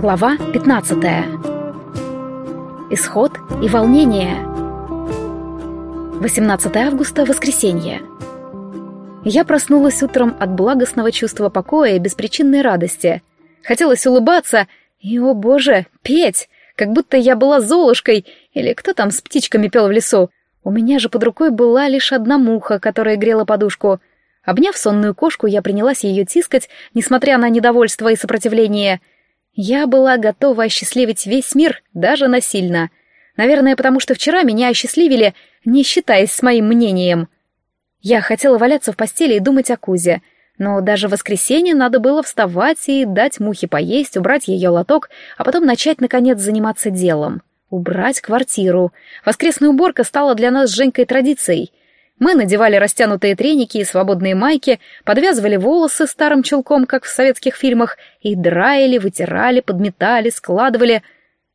Глава 15. Исход и волнение. 18 августа, воскресенье. Я проснулась утром от благостного чувства покоя и беспричинной радости. Хотелось улыбаться и, о боже, петь, как будто я была золушкой или кто там с птичками пел в лесу. У меня же под рукой была лишь одна муха, которая грела подушку. Обняв сонную кошку, я принялась ее тискать, несмотря на недовольство и сопротивление — я была готова осчастливить весь мир, даже насильно. Наверное, потому что вчера меня осчастливили, не считаясь с моим мнением. Я хотела валяться в постели и думать о Кузе, но даже в воскресенье надо было вставать и дать мухе поесть, убрать ее лоток, а потом начать, наконец, заниматься делом. Убрать квартиру. Воскресная уборка стала для нас с Женькой традицией. Мы надевали растянутые треники и свободные майки, подвязывали волосы старым чулком, как в советских фильмах, и драили, вытирали, подметали, складывали.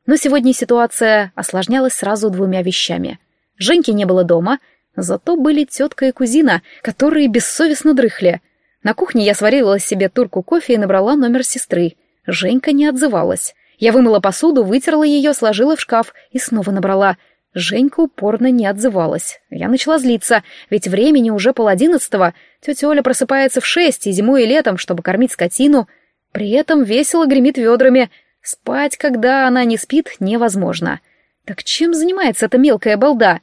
Но сегодня ситуация осложнялась сразу двумя вещами. Женьки не было дома, зато были тетка и кузина, которые бессовестно дрыхли. На кухне я сварила себе турку кофе и набрала номер сестры. Женька не отзывалась. Я вымыла посуду, вытерла ее, сложила в шкаф и снова набрала — Женька упорно не отзывалась. Я начала злиться, ведь времени уже пол одиннадцатого. Тетя Оля просыпается в шесть и зимой и летом, чтобы кормить скотину. При этом весело гремит ведрами. Спать, когда она не спит, невозможно. Так чем занимается эта мелкая балда?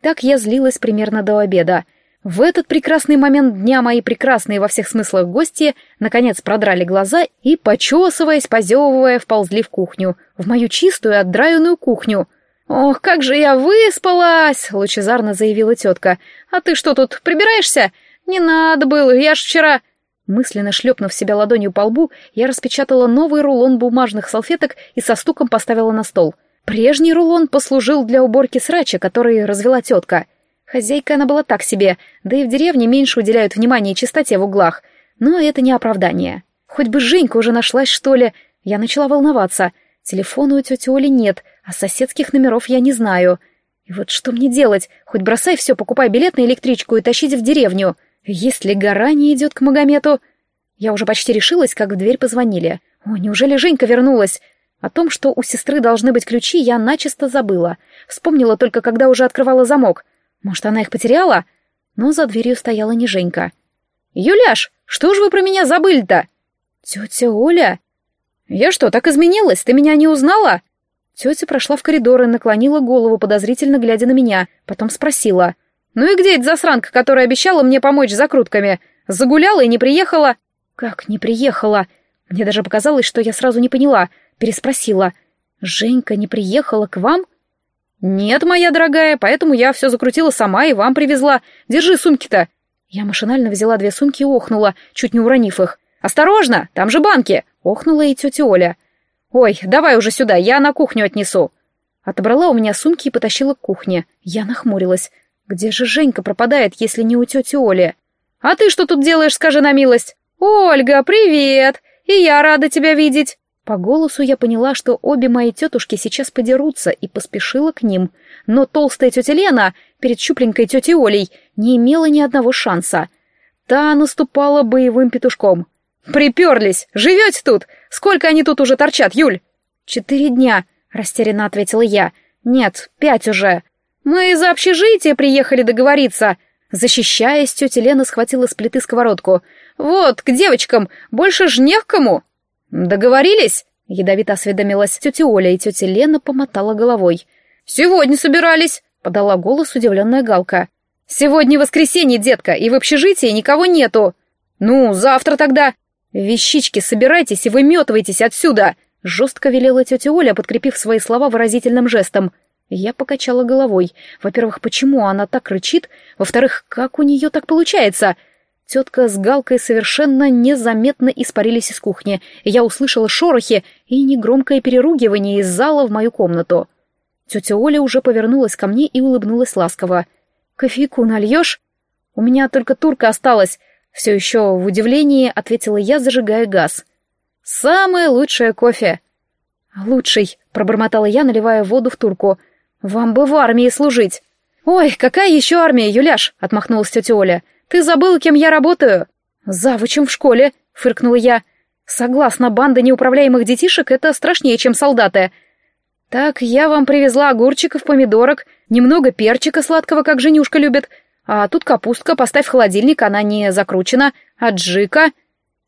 Так я злилась примерно до обеда. В этот прекрасный момент дня мои прекрасные во всех смыслах гости наконец продрали глаза и, почесываясь, позевывая, вползли в кухню, в мою чистую отдраенную кухню — «Ох, как же я выспалась!» — лучезарно заявила тетка. «А ты что тут, прибираешься? Не надо было, я ж вчера...» Мысленно шлепнув себя ладонью по лбу, я распечатала новый рулон бумажных салфеток и со стуком поставила на стол. Прежний рулон послужил для уборки срача, который развела тетка. Хозяйка она была так себе, да и в деревне меньше уделяют внимания чистоте в углах. Но это не оправдание. Хоть бы Женька уже нашлась, что ли. Я начала волноваться. Телефона у тети Оли нет, а соседских номеров я не знаю. И вот что мне делать? Хоть бросай все, покупай билет на электричку и тащите в деревню. Если гора не идет к Магомету... Я уже почти решилась, как в дверь позвонили. О, неужели Женька вернулась? О том, что у сестры должны быть ключи, я начисто забыла. Вспомнила только, когда уже открывала замок. Может, она их потеряла? Но за дверью стояла не Женька. «Юляш, что ж вы про меня забыли-то?» «Тетя Оля?» «Я что, так изменилась? Ты меня не узнала?» Тетя прошла в коридор и наклонила голову, подозрительно глядя на меня. Потом спросила. «Ну и где эта засранка, которая обещала мне помочь с закрутками? Загуляла и не приехала?» «Как не приехала?» Мне даже показалось, что я сразу не поняла. Переспросила. «Женька не приехала к вам?» «Нет, моя дорогая, поэтому я все закрутила сама и вам привезла. Держи сумки-то». Я машинально взяла две сумки и охнула, чуть не уронив их. «Осторожно, там же банки!» — охнула и тетя Оля. «Ой, давай уже сюда, я на кухню отнесу». Отобрала у меня сумки и потащила к кухне. Я нахмурилась. «Где же Женька пропадает, если не у тети Оли?» «А ты что тут делаешь, скажи на милость?» «Ольга, привет! И я рада тебя видеть!» По голосу я поняла, что обе мои тетушки сейчас подерутся, и поспешила к ним. Но толстая тетя Лена перед щупленькой тетей Олей не имела ни одного шанса. Та наступала боевым петушком. «Приперлись! Живете тут? Сколько они тут уже торчат, Юль?» «Четыре дня», — растерянно ответила я. «Нет, пять уже». «Мы из общежития приехали договориться». Защищаясь, тетя Лена схватила с плиты сковородку. «Вот, к девочкам, больше ж не к кому». «Договорились?» — ядовито осведомилась тетя Оля, и тетя Лена помотала головой. «Сегодня собирались», — подала голос удивленная Галка. «Сегодня воскресенье, детка, и в общежитии никого нету». «Ну, завтра тогда», «Вещички, собирайтесь и выметывайтесь отсюда!» — жестко велела тетя Оля, подкрепив свои слова выразительным жестом. Я покачала головой. Во-первых, почему она так рычит? Во-вторых, как у нее так получается? Тетка с Галкой совершенно незаметно испарились из кухни, я услышала шорохи и негромкое переругивание из зала в мою комнату. Тетя Оля уже повернулась ко мне и улыбнулась ласково. «Кофейку нальешь? У меня только турка осталась. Все еще в удивлении ответила я, зажигая газ. «Самое лучшее кофе!» «Лучший», — пробормотала я, наливая воду в турку. «Вам бы в армии служить!» «Ой, какая еще армия, Юляш?» — отмахнулась тетя Оля. «Ты забыл, кем я работаю?» «Завучем в школе», — фыркнула я. Согласна, банда неуправляемых детишек — это страшнее, чем солдаты. Так, я вам привезла огурчиков, помидорок, немного перчика сладкого, как Женюшка любит. А тут капустка, поставь в холодильник, она не закручена. Аджика.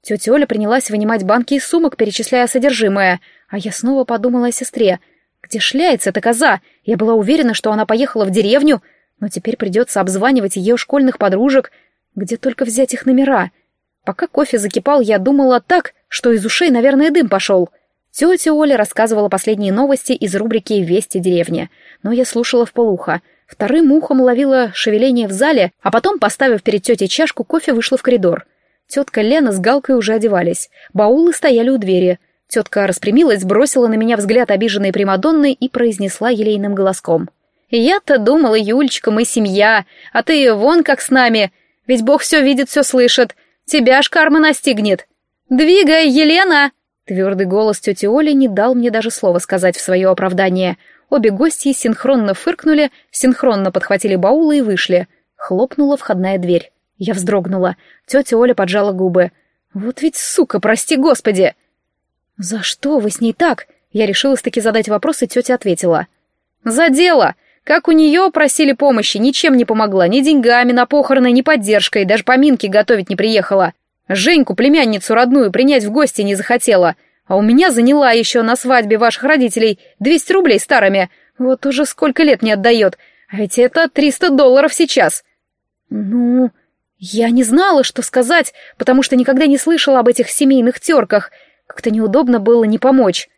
Тетя Оля принялась вынимать банки из сумок, перечисляя содержимое. А я снова подумала о сестре. Где шляется эта коза? Я была уверена, что она поехала в деревню, но теперь придется обзванивать ее школьных подружек. Где только взять их номера? Пока кофе закипал, я думала так, что из ушей, наверное, дым пошел. Тетя Оля рассказывала последние новости из рубрики «Вести деревни», но я слушала в полухо. Вторым ухом ловила шевеление в зале, а потом, поставив перед тетей чашку, кофе вышла в коридор. Тетка Лена с Галкой уже одевались. Баулы стояли у двери. Тетка распрямилась, бросила на меня взгляд обиженной Примадонны и произнесла елейным голоском. «Я-то думала, Юлечка, мы семья, а ты вон как с нами. Ведь Бог все видит, все слышит. Тебя ж карма настигнет. Двигай, Елена!» Твердый голос тети Оли не дал мне даже слова сказать в свое оправдание. Обе гости синхронно фыркнули, синхронно подхватили баулы и вышли. Хлопнула входная дверь. Я вздрогнула. Тетя Оля поджала губы. «Вот ведь сука, прости господи!» «За что вы с ней так?» Я решилась-таки задать вопрос, и тетя ответила. «За дело! Как у нее просили помощи, ничем не помогла, ни деньгами на похороны, ни поддержкой, даже поминки готовить не приехала. Женьку, племянницу родную, принять в гости не захотела, а у меня заняла еще на свадьбе ваших родителей 200 рублей старыми. Вот уже сколько лет не отдает, а ведь это 300 долларов сейчас». «Ну...» Я не знала, что сказать, потому что никогда не слышала об этих семейных терках. Как-то неудобно было не помочь.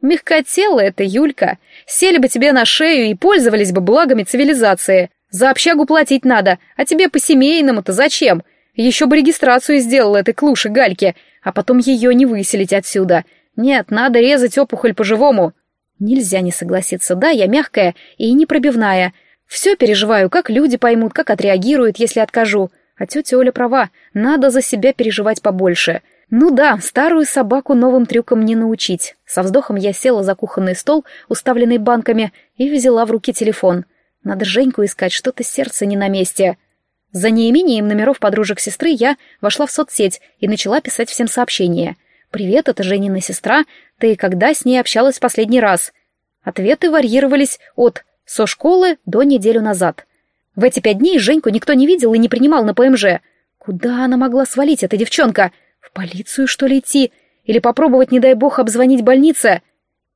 Мягкотелая это, Юлька. Сели бы тебе на шею и пользовались бы благами цивилизации. За общагу платить надо, а тебе по-семейному-то зачем? Еще бы регистрацию сделал этой клуши Гальке, а потом ее не выселить отсюда. Нет, надо резать опухоль по-живому. Нельзя не согласиться, да, я мягкая и непробивная. Все переживаю, как люди поймут, как отреагируют, если откажу. А тетя Оля права, надо за себя переживать побольше — ну да, старую собаку новым трюкам не научить. Со вздохом я села за кухонный стол, уставленный банками, и взяла в руки телефон. Надо Женьку искать, что-то сердце не на месте. За неимением номеров подружек сестры я вошла в соцсеть и начала писать всем сообщения. «Привет, это Женина сестра. Ты когда с ней общалась последний раз?» Ответы варьировались от «со школы» до неделю назад. В эти пять дней Женьку никто не видел и не принимал на ПМЖ. Куда она могла свалить, эта девчонка? В полицию, что ли, идти? Или попробовать, не дай бог, обзвонить больнице?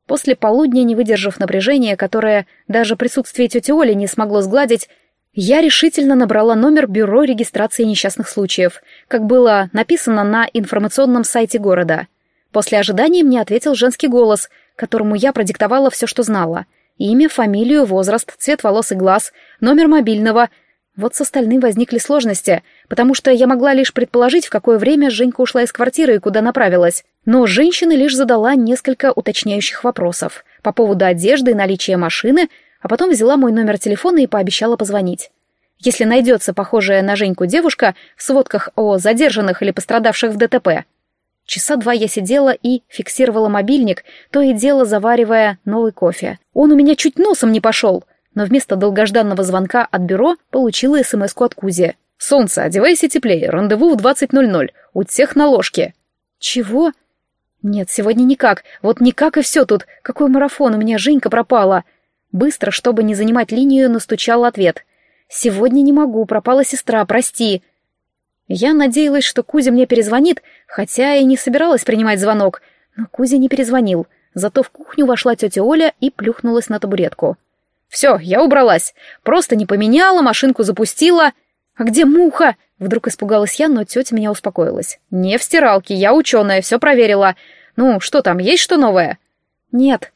После полудня, не выдержав напряжения, которое даже присутствие тети Оли не смогло сгладить, я решительно набрала номер бюро регистрации несчастных случаев, как было написано на информационном сайте города. После ожидания мне ответил женский голос, которому я продиктовала все, что знала. Имя, фамилию, возраст, цвет волос и глаз, номер мобильного — вот с остальным возникли сложности, потому что я могла лишь предположить, в какое время Женька ушла из квартиры и куда направилась. Но женщина лишь задала несколько уточняющих вопросов по поводу одежды и наличия машины, а потом взяла мой номер телефона и пообещала позвонить. Если найдется похожая на Женьку девушка в сводках о задержанных или пострадавших в ДТП. Часа два я сидела и фиксировала мобильник, то и дело заваривая новый кофе. Он у меня чуть носом не пошел — но вместо долгожданного звонка от бюро получила смс от Кузи. «Солнце, одевайся теплее, рандеву в 20.00, у всех на ложке». «Чего?» «Нет, сегодня никак, вот никак и все тут, какой марафон, у меня Женька пропала». Быстро, чтобы не занимать линию, настучал ответ. «Сегодня не могу, пропала сестра, прости». Я надеялась, что Кузя мне перезвонит, хотя и не собиралась принимать звонок, но Кузя не перезвонил, зато в кухню вошла тетя Оля и плюхнулась на табуретку. Все, я убралась. Просто не поменяла, машинку запустила. А где муха? Вдруг испугалась я, но тетя меня успокоилась. Не в стиралке, я ученая, все проверила. Ну, что там, есть что новое? Нет.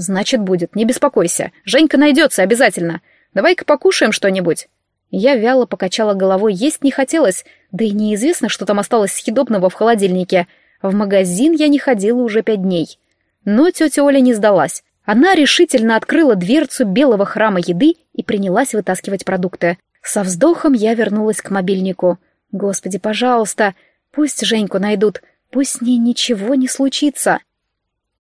Значит, будет, не беспокойся. Женька найдется обязательно. Давай-ка покушаем что-нибудь. Я вяло покачала головой, есть не хотелось, да и неизвестно, что там осталось съедобного в холодильнике. В магазин я не ходила уже пять дней. Но тетя Оля не сдалась. Она решительно открыла дверцу белого храма еды и принялась вытаскивать продукты. Со вздохом я вернулась к мобильнику. «Господи, пожалуйста, пусть Женьку найдут, пусть с ней ничего не случится».